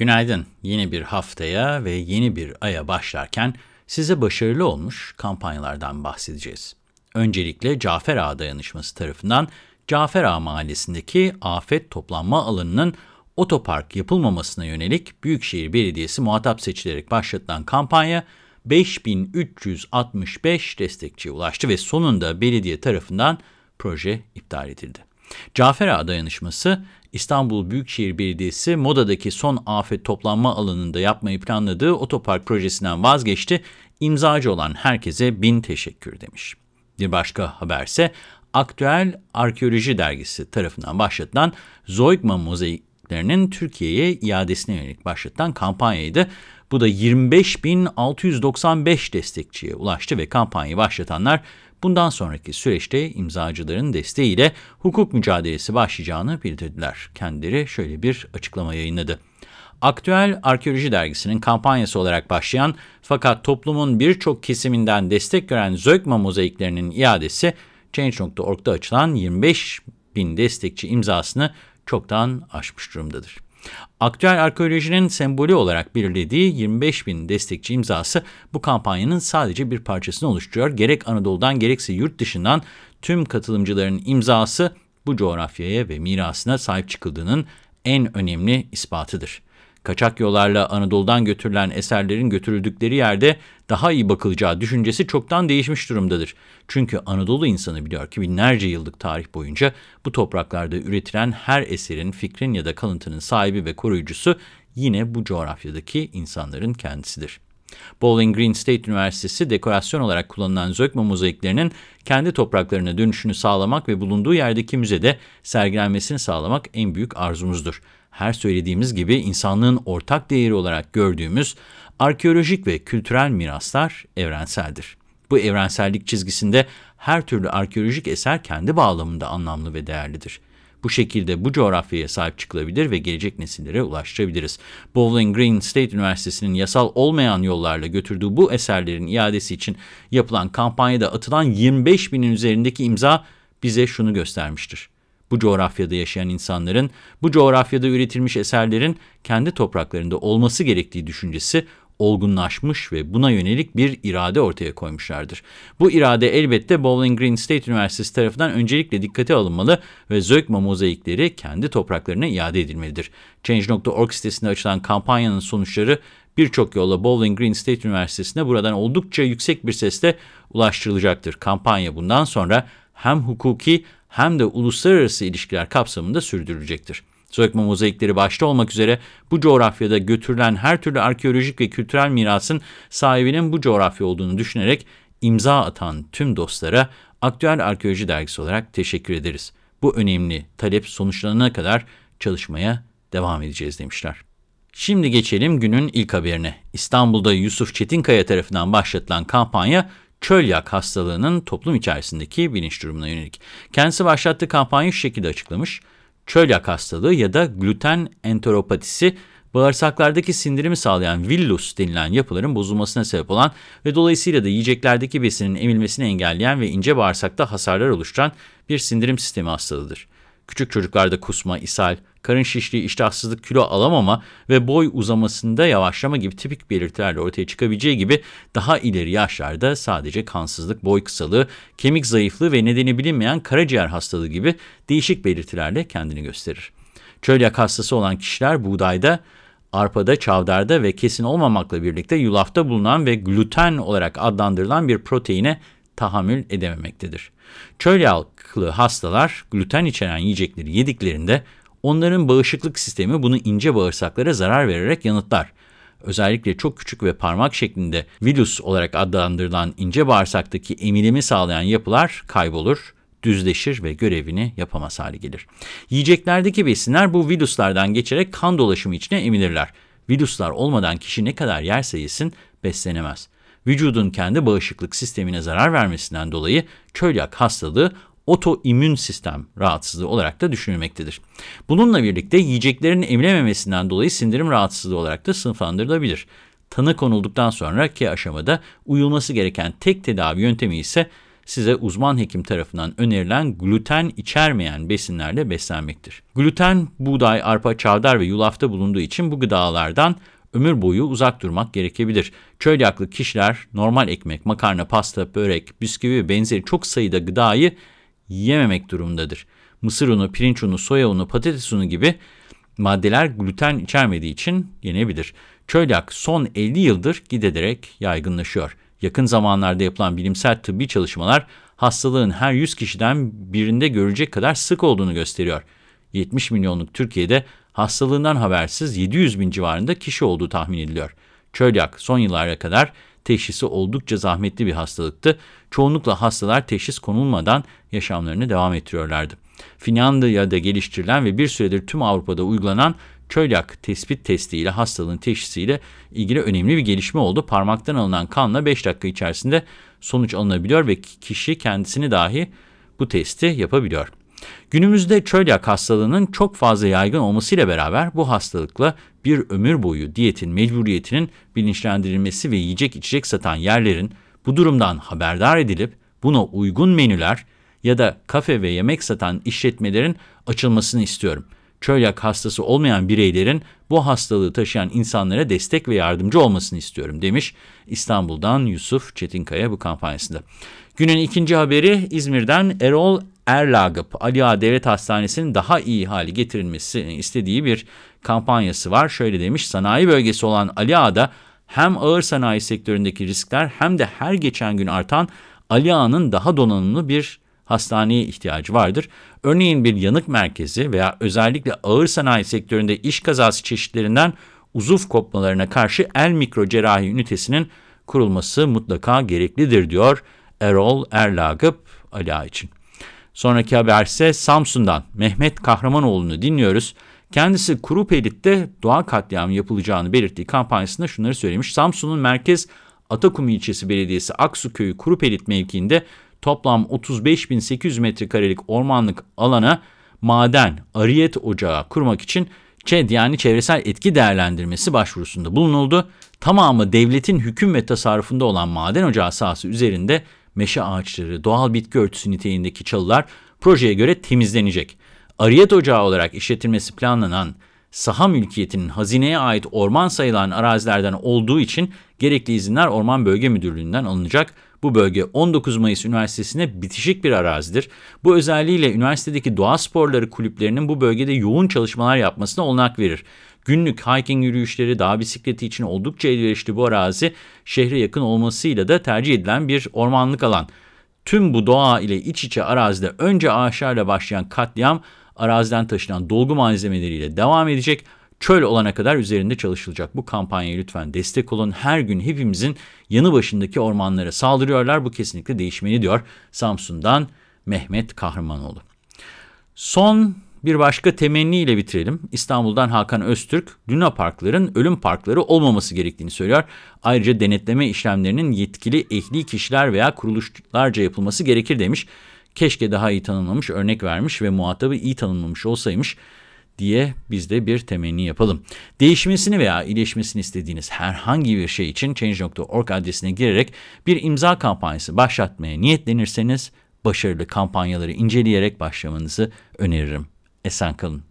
Günaydın. Yeni bir haftaya ve yeni bir aya başlarken size başarılı olmuş kampanyalardan bahsedeceğiz. Öncelikle Cafer Ağa Dayanışması tarafından Cafer Ağa Mahallesi'ndeki afet toplanma alanının otopark yapılmamasına yönelik Büyükşehir Belediyesi muhatap seçilerek başlatılan kampanya 5365 destekçiye ulaştı ve sonunda belediye tarafından proje iptal edildi. Cafer Ağa Dayanışması, İstanbul Büyükşehir Belediyesi Moda'daki son afet toplanma alanında yapmayı planladığı otopark projesinden vazgeçti. İmzacı olan herkese bin teşekkür demiş. Bir başka haberse Aktüel Arkeoloji Dergisi tarafından başlatılan Zoigma mozaiklerinin Türkiye'ye iadesine yönelik başlatılan kampanyaydı. Bu da 25.695 destekçiye ulaştı ve kampanyayı başlatanlar bundan sonraki süreçte imzacıların desteğiyle hukuk mücadelesi başlayacağını bildirdiler. Kendileri şöyle bir açıklama yayınladı. Aktüel Arkeoloji Dergisi'nin kampanyası olarak başlayan fakat toplumun birçok kesiminden destek gören Zögma mozaiklerinin iadesi Change.org'da açılan 25 bin destekçi imzasını çoktan aşmış durumdadır. Aktüel arkeolojinin sembolü olarak belirlediği 25 bin destekçi imzası bu kampanyanın sadece bir parçasını oluşturuyor. Gerek Anadolu'dan gerekse yurt dışından tüm katılımcıların imzası bu coğrafyaya ve mirasına sahip çıkıldığının en önemli ispatıdır. Kaçak yollarla Anadolu'dan götürülen eserlerin götürüldükleri yerde daha iyi bakılacağı düşüncesi çoktan değişmiş durumdadır. Çünkü Anadolu insanı biliyor ki binlerce yıllık tarih boyunca bu topraklarda üretilen her eserin, fikrin ya da kalıntının sahibi ve koruyucusu yine bu coğrafyadaki insanların kendisidir. Bowling Green State Üniversitesi dekorasyon olarak kullanılan Zökma mozaiklerinin kendi topraklarına dönüşünü sağlamak ve bulunduğu yerdeki müzede sergilenmesini sağlamak en büyük arzumuzdur her söylediğimiz gibi insanlığın ortak değeri olarak gördüğümüz arkeolojik ve kültürel miraslar evrenseldir. Bu evrensellik çizgisinde her türlü arkeolojik eser kendi bağlamında anlamlı ve değerlidir. Bu şekilde bu coğrafyaya sahip çıkılabilir ve gelecek nesillere ulaştırabiliriz. Bowling Green State Üniversitesi'nin yasal olmayan yollarla götürdüğü bu eserlerin iadesi için yapılan kampanyada atılan 25 binin üzerindeki imza bize şunu göstermiştir bu coğrafyada yaşayan insanların, bu coğrafyada üretilmiş eserlerin kendi topraklarında olması gerektiği düşüncesi olgunlaşmış ve buna yönelik bir irade ortaya koymuşlardır. Bu irade elbette Bowling Green State Üniversitesi tarafından öncelikle dikkate alınmalı ve Zökma mozaikleri kendi topraklarına iade edilmelidir. Change.org sitesinde açılan kampanyanın sonuçları birçok yolla Bowling Green State Üniversitesi'ne buradan oldukça yüksek bir sesle ulaştırılacaktır. Kampanya bundan sonra hem hukuki hem de uluslararası ilişkiler kapsamında sürdürülecektir. Sökme mozaikleri başta olmak üzere bu coğrafyada götürülen her türlü arkeolojik ve kültürel mirasın sahibinin bu coğrafya olduğunu düşünerek imza atan tüm dostlara Aktüel Arkeoloji Dergisi olarak teşekkür ederiz. Bu önemli talep sonuçlanana kadar çalışmaya devam edeceğiz demişler. Şimdi geçelim günün ilk haberine. İstanbul'da Yusuf Çetinkaya tarafından başlatılan kampanya çölyak hastalığının toplum içerisindeki bilinç durumuna yönelik. Kendisi başlattığı kampanyayı şu şekilde açıklamış. Çölyak hastalığı ya da gluten enteropatisi bağırsaklardaki sindirimi sağlayan villus denilen yapıların bozulmasına sebep olan ve dolayısıyla da yiyeceklerdeki besinin emilmesini engelleyen ve ince bağırsakta hasarlar oluşturan bir sindirim sistemi hastalığıdır. Küçük çocuklarda kusma, ishal, karın şişliği, iştahsızlık, kilo alamama ve boy uzamasında yavaşlama gibi tipik belirtilerle ortaya çıkabileceği gibi daha ileri yaşlarda sadece kansızlık, boy kısalığı, kemik zayıflığı ve nedeni bilinmeyen karaciğer hastalığı gibi değişik belirtilerle kendini gösterir. Çölyak hastası olan kişiler buğdayda, arpada, çavdarda ve kesin olmamakla birlikte yulafta bulunan ve gluten olarak adlandırılan bir proteine tahammül edememektedir. Çölyaklı hastalar gluten içeren yiyecekleri yediklerinde onların bağışıklık sistemi bunu ince bağırsaklara zarar vererek yanıtlar. Özellikle çok küçük ve parmak şeklinde virüs olarak adlandırılan ince bağırsaktaki emilimi sağlayan yapılar kaybolur, düzleşir ve görevini yapamaz hale gelir. Yiyeceklerdeki besinler bu virüslerden geçerek kan dolaşımı içine emilirler. Virüsler olmadan kişi ne kadar yerse yesin beslenemez vücudun kendi bağışıklık sistemine zarar vermesinden dolayı çölyak hastalığı otoimmün sistem rahatsızlığı olarak da düşünülmektedir. Bununla birlikte yiyeceklerin emilememesinden dolayı sindirim rahatsızlığı olarak da sınıflandırılabilir. Tanı konulduktan sonraki aşamada uyulması gereken tek tedavi yöntemi ise size uzman hekim tarafından önerilen gluten içermeyen besinlerle beslenmektir. Gluten, buğday, arpa, çavdar ve yulafta bulunduğu için bu gıdalardan ömür boyu uzak durmak gerekebilir. Çölyaklı kişiler normal ekmek, makarna, pasta, börek, bisküvi ve benzeri çok sayıda gıdayı yememek durumundadır. Mısır unu, pirinç unu, soya unu, patates unu gibi maddeler gluten içermediği için yenebilir. Çölyak son 50 yıldır giderek yaygınlaşıyor. Yakın zamanlarda yapılan bilimsel tıbbi çalışmalar hastalığın her 100 kişiden birinde görecek kadar sık olduğunu gösteriyor. 70 milyonluk Türkiye'de hastalığından habersiz 700 bin civarında kişi olduğu tahmin ediliyor. Çölyak son yıllara kadar teşhisi oldukça zahmetli bir hastalıktı. Çoğunlukla hastalar teşhis konulmadan yaşamlarını devam ettiriyorlardı. Finlandiya'da geliştirilen ve bir süredir tüm Avrupa'da uygulanan çölyak tespit testiyle hastalığın teşhisiyle ilgili önemli bir gelişme oldu. Parmaktan alınan kanla 5 dakika içerisinde sonuç alınabiliyor ve kişi kendisini dahi bu testi yapabiliyor. Günümüzde çölyak hastalığının çok fazla yaygın olmasıyla beraber bu hastalıkla bir ömür boyu diyetin mecburiyetinin bilinçlendirilmesi ve yiyecek içecek satan yerlerin bu durumdan haberdar edilip buna uygun menüler ya da kafe ve yemek satan işletmelerin açılmasını istiyorum. Çölyak hastası olmayan bireylerin bu hastalığı taşıyan insanlara destek ve yardımcı olmasını istiyorum demiş İstanbul'dan Yusuf Çetinkaya bu kampanyasında. Günün ikinci haberi İzmir'den Erol Erlagıp Ali Ağa Devlet Hastanesi'nin daha iyi hale getirilmesi istediği bir kampanyası var. Şöyle demiş, sanayi bölgesi olan Ali Ağa'da hem ağır sanayi sektöründeki riskler hem de her geçen gün artan Ali Ağa'nın daha donanımlı bir hastaneye ihtiyacı vardır. Örneğin bir yanık merkezi veya özellikle ağır sanayi sektöründe iş kazası çeşitlerinden uzuv kopmalarına karşı el mikro cerrahi ünitesinin kurulması mutlaka gereklidir diyor Erol Erlagıp Ali Ağa için. Sonraki haber ise Samsun'dan Mehmet Kahramanoğlu'nu dinliyoruz. Kendisi Kuru Pelit'te doğa katliamı yapılacağını belirttiği kampanyasında şunları söylemiş. Samsun'un merkez Atakum ilçesi belediyesi Aksu köyü Kuru Pelit mevkiinde toplam 35.800 metrekarelik ormanlık alana maden, ariyet ocağı kurmak için ÇED yani çevresel etki değerlendirmesi başvurusunda bulunuldu. Tamamı devletin hüküm ve tasarrufunda olan maden ocağı sahası üzerinde meşe ağaçları, doğal bitki örtüsü niteliğindeki çalılar projeye göre temizlenecek. Ariyet ocağı olarak işletilmesi planlanan saha mülkiyetinin hazineye ait orman sayılan arazilerden olduğu için gerekli izinler Orman Bölge Müdürlüğü'nden alınacak. Bu bölge 19 Mayıs Üniversitesi'ne bitişik bir arazidir. Bu özelliğiyle üniversitedeki doğa sporları kulüplerinin bu bölgede yoğun çalışmalar yapmasına olanak verir. Günlük hiking yürüyüşleri, dağ bisikleti için oldukça elverişli bu arazi, şehre yakın olmasıyla da tercih edilen bir ormanlık alan. Tüm bu doğa ile iç içe arazide önce ağaçlarla başlayan katliam, araziden taşınan dolgu malzemeleriyle devam edecek. Çöl olana kadar üzerinde çalışılacak. Bu kampanyaya lütfen destek olun. Her gün hepimizin yanı başındaki ormanlara saldırıyorlar. Bu kesinlikle değişmeli diyor Samsun'dan Mehmet Kahramanoğlu. Son bir başka temenniyle bitirelim. İstanbul'dan Hakan Öztürk, Luna Parkların ölüm parkları olmaması gerektiğini söylüyor. Ayrıca denetleme işlemlerinin yetkili ehli kişiler veya kuruluşlarca yapılması gerekir demiş. Keşke daha iyi tanımlamış, örnek vermiş ve muhatabı iyi tanımlamış olsaymış diye biz de bir temenni yapalım. Değişmesini veya iyileşmesini istediğiniz herhangi bir şey için Change.org adresine girerek bir imza kampanyası başlatmaya niyetlenirseniz başarılı kampanyaları inceleyerek başlamanızı öneririm. Esen kalın.